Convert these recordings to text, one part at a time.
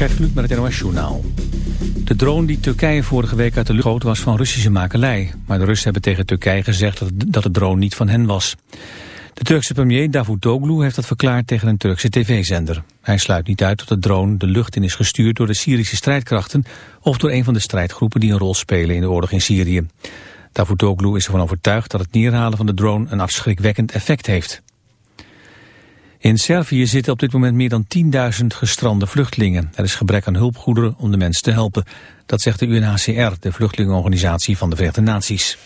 Gert Kluk met het NOS Journaal. De drone die Turkije vorige week uit de lucht schoot was van Russische makelij. Maar de Russen hebben tegen Turkije gezegd dat de drone niet van hen was. De Turkse premier Davutoglu heeft dat verklaard tegen een Turkse tv-zender. Hij sluit niet uit dat de drone de lucht in is gestuurd door de Syrische strijdkrachten... of door een van de strijdgroepen die een rol spelen in de oorlog in Syrië. Davutoglu is ervan overtuigd dat het neerhalen van de drone een afschrikwekkend effect heeft. In Servië zitten op dit moment meer dan 10.000 gestrande vluchtelingen. Er is gebrek aan hulpgoederen om de mensen te helpen. Dat zegt de UNHCR, de vluchtelingenorganisatie van de Verenigde Naties.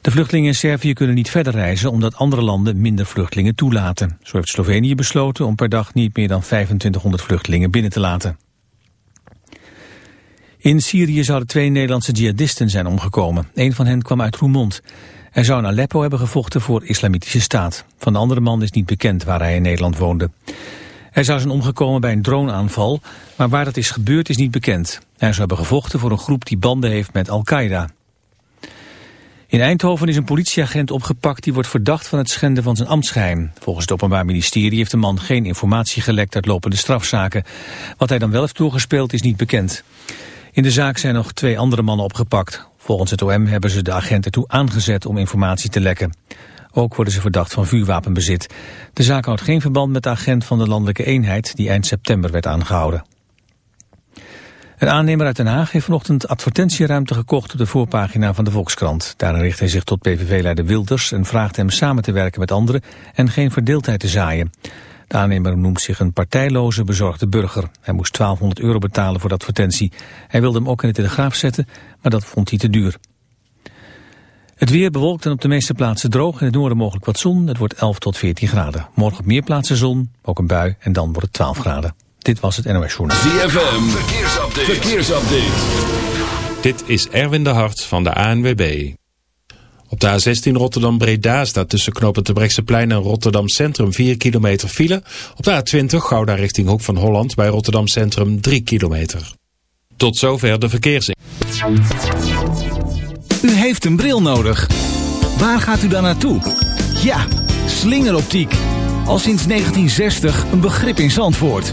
De vluchtelingen in Servië kunnen niet verder reizen omdat andere landen minder vluchtelingen toelaten. Zo heeft Slovenië besloten om per dag niet meer dan 2500 vluchtelingen binnen te laten. In Syrië zouden twee Nederlandse jihadisten zijn omgekomen. Een van hen kwam uit Roermond. Hij zou in Aleppo hebben gevochten voor islamitische staat. Van de andere man is niet bekend waar hij in Nederland woonde. Hij zou zijn omgekomen bij een droneaanval, maar waar dat is gebeurd is niet bekend. Hij zou hebben gevochten voor een groep die banden heeft met Al-Qaeda. In Eindhoven is een politieagent opgepakt die wordt verdacht van het schenden van zijn ambtsgeheim. Volgens het Openbaar Ministerie heeft de man geen informatie gelekt uit lopende strafzaken. Wat hij dan wel heeft toegespeeld is niet bekend. In de zaak zijn nog twee andere mannen opgepakt. Volgens het OM hebben ze de agent ertoe aangezet om informatie te lekken. Ook worden ze verdacht van vuurwapenbezit. De zaak houdt geen verband met de agent van de landelijke eenheid die eind september werd aangehouden. Een aannemer uit Den Haag heeft vanochtend advertentieruimte gekocht op de voorpagina van de Volkskrant. Daarin richt hij zich tot PVV-leider Wilders en vraagt hem samen te werken met anderen en geen verdeeldheid te zaaien. De aannemer noemt zich een partijloze bezorgde burger. Hij moest 1200 euro betalen voor de advertentie. Hij wilde hem ook in de telegraaf zetten, maar dat vond hij te duur. Het weer bewolkt en op de meeste plaatsen droog. In het noorden mogelijk wat zon. Het wordt 11 tot 14 graden. Morgen op meer plaatsen zon, ook een bui en dan wordt het 12 graden. Dit was het NOS Journaal. ZFM, verkeersupdate. verkeersupdate. Dit is Erwin de Hart van de ANWB. Op de A16 Rotterdam-Breda staat tussen knopen Terbrechtseplein en Rotterdam Centrum 4 kilometer file. Op de A20 Gouda richting Hoek van Holland bij Rotterdam Centrum 3 kilometer. Tot zover de verkeers. U heeft een bril nodig. Waar gaat u dan naartoe? Ja, slingeroptiek. Al sinds 1960 een begrip in Zandvoort.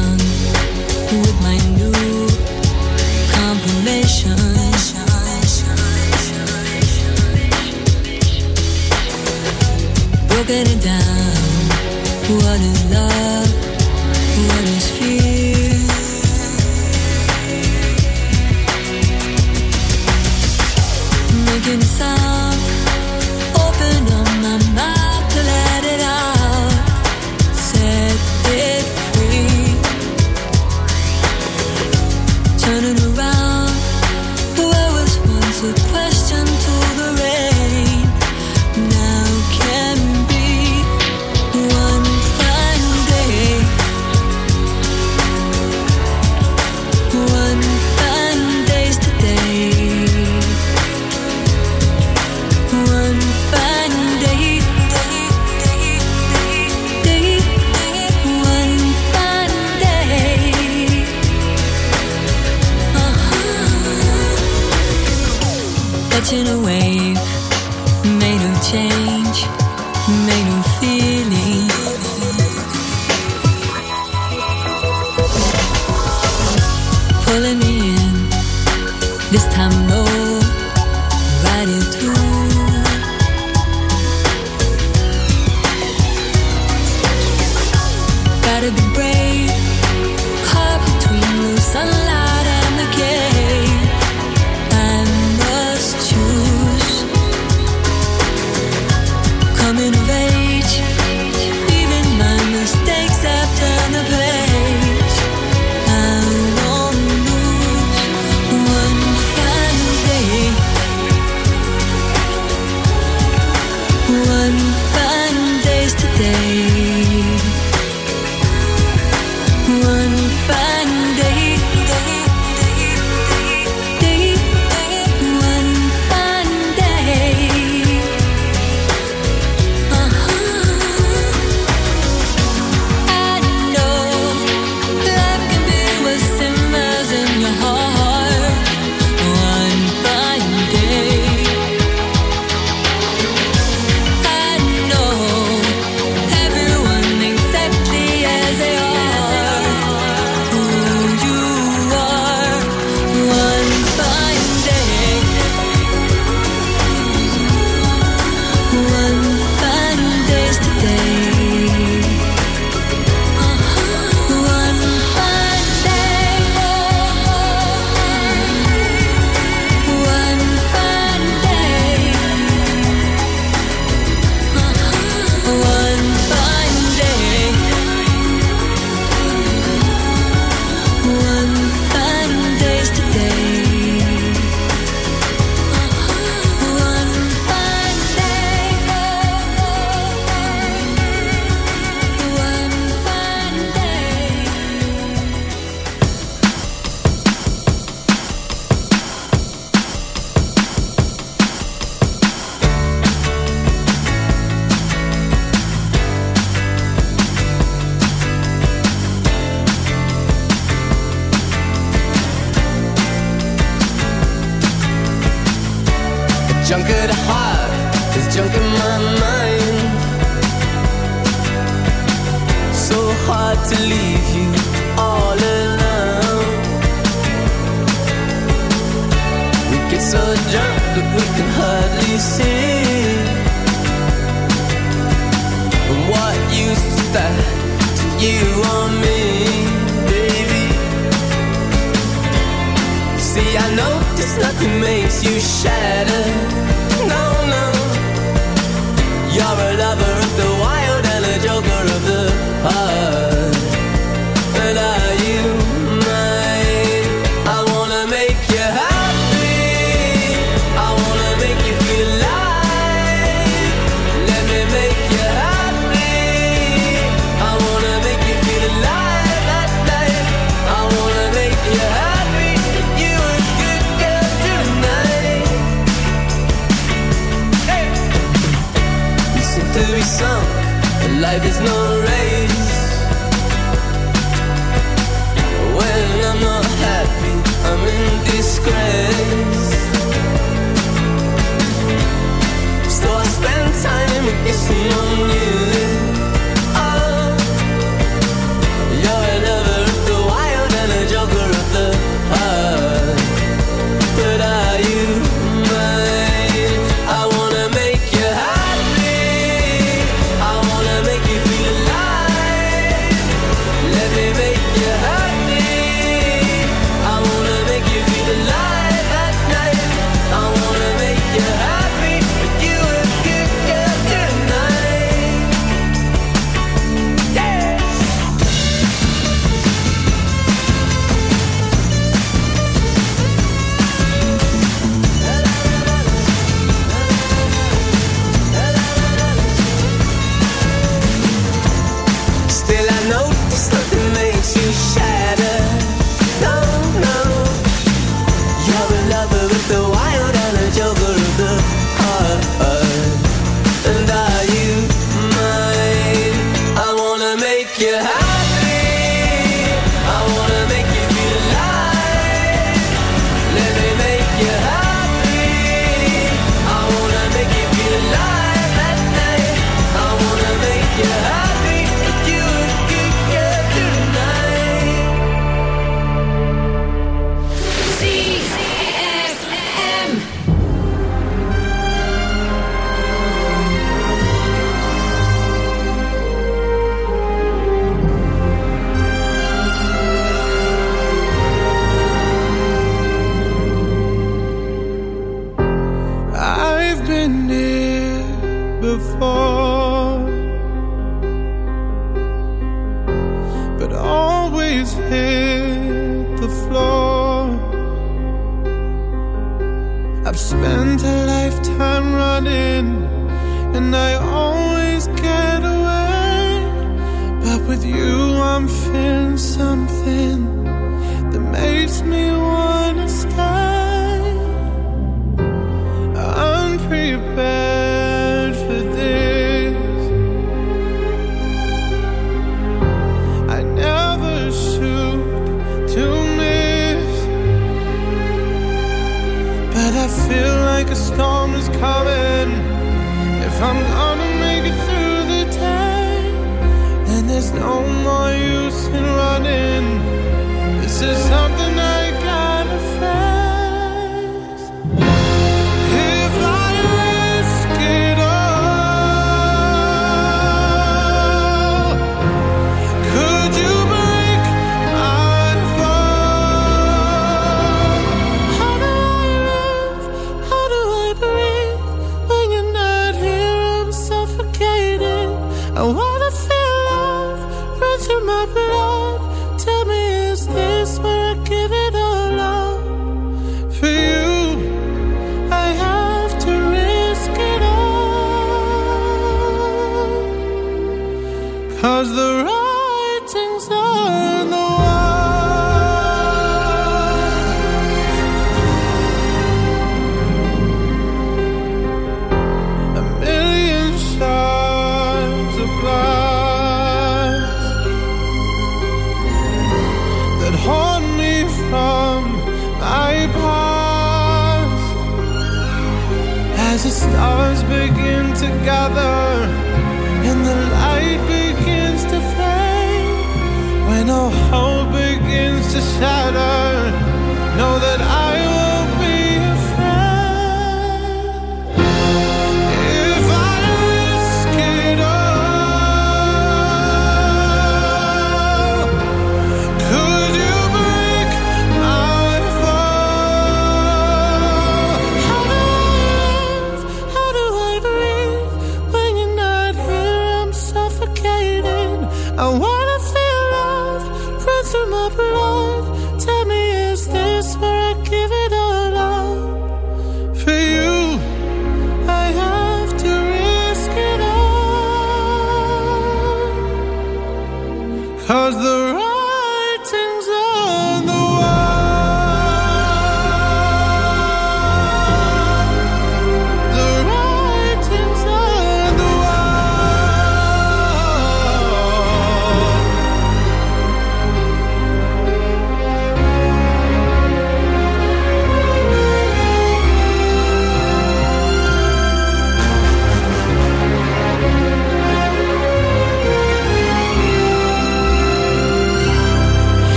gonna down. What a love. malgré tout.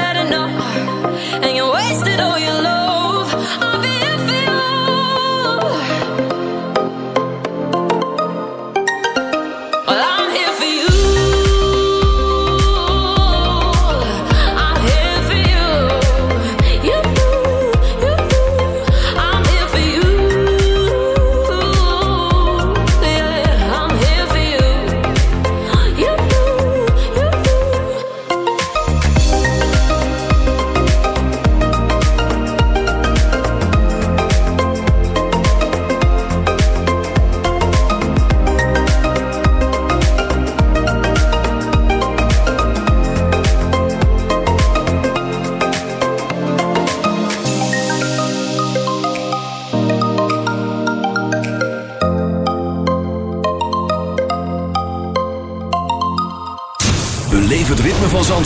had enough, and you wasted all your.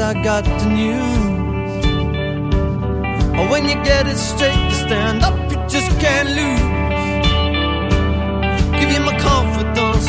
I got the news. Or when you get it straight, you stand up, you just can't lose. Give you my confidence,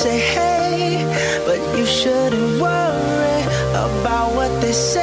say hey, but you shouldn't worry about what they say.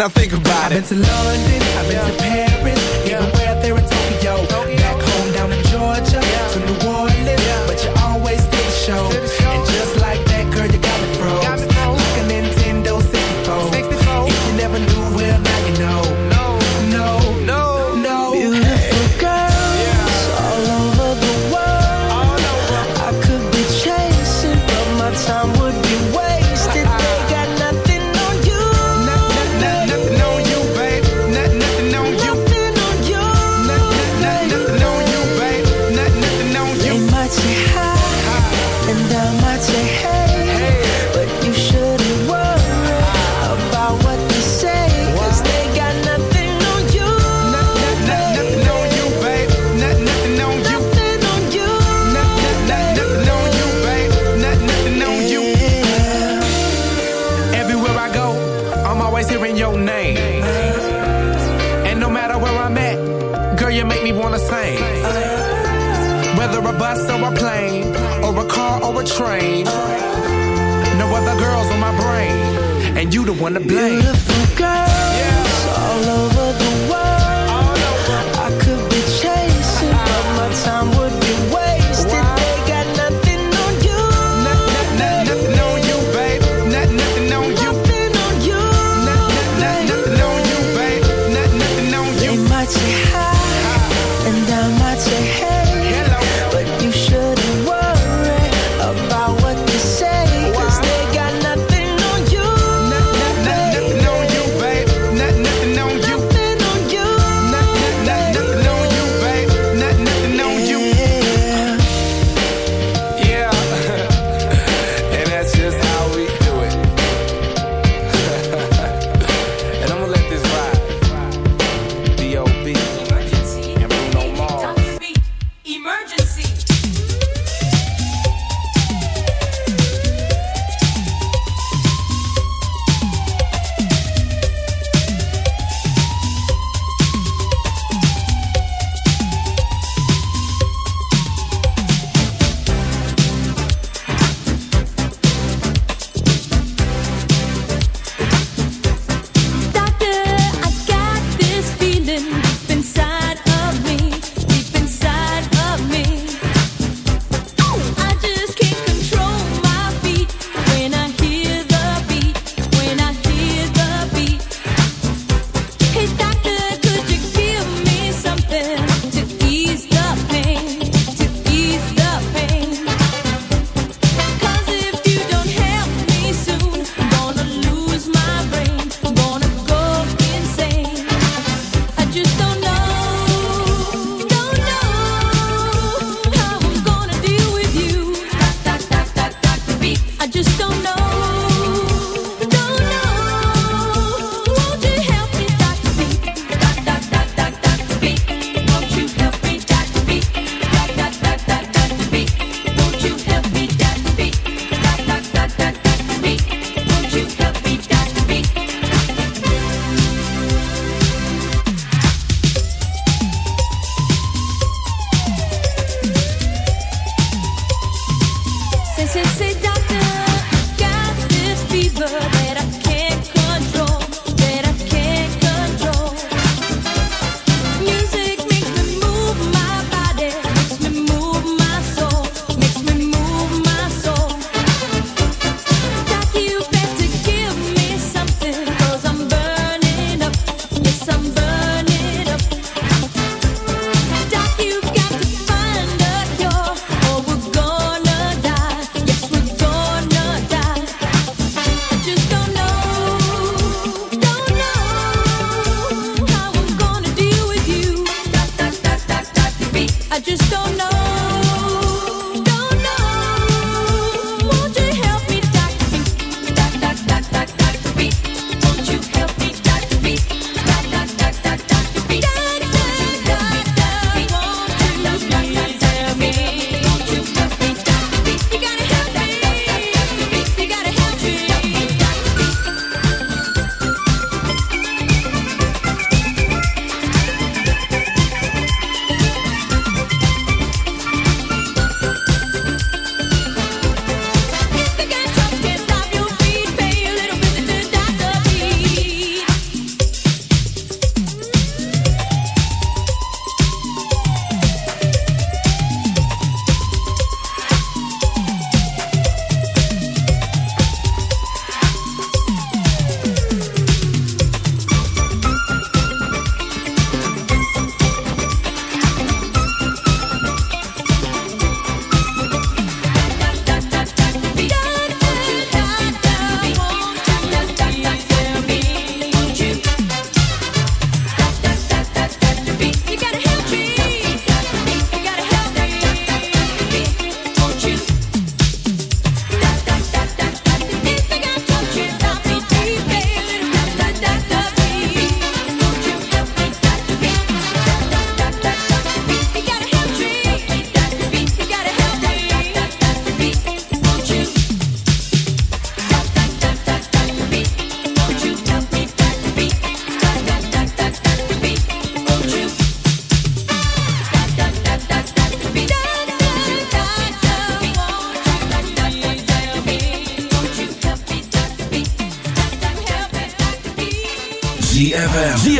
Now think about I've been to London, I've been to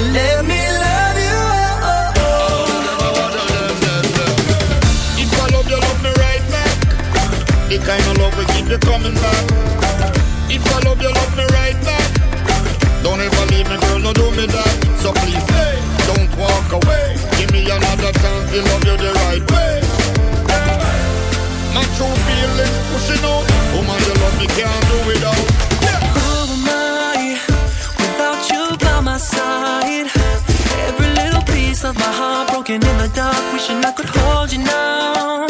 Let me love you. Oh, oh, oh. If I love you, love me right back. The kind of love we keep you coming back. If I love you, love me right back. Don't ever leave me, girl, no do me that. So please don't walk away. Give me another chance to love you the right way. My true feelings pushing out. Woman, you love me, can't do it. my heart broken in the dark, wishing I could hold you now.